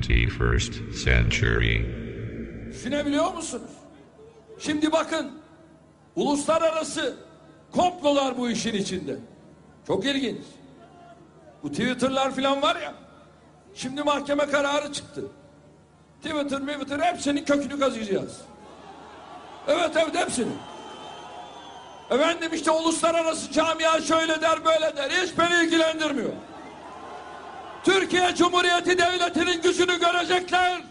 21st century. Düşünebiliyor musunuz? Şimdi bakın uluslararası komplolar bu işin içinde. Çok ilginç. Bu Twitter'lar falan var ya. Şimdi mahkeme kararı çıktı. Twitter, Twitter hepsinin kökünü kazıyacağız. Evet evet hepsini. Efendim işte uluslararası camia şöyle der böyle der. Hiç beni ilgilendirmiyor. Türkiye Cumhuriyeti Devleti'nin gücünü görecekler.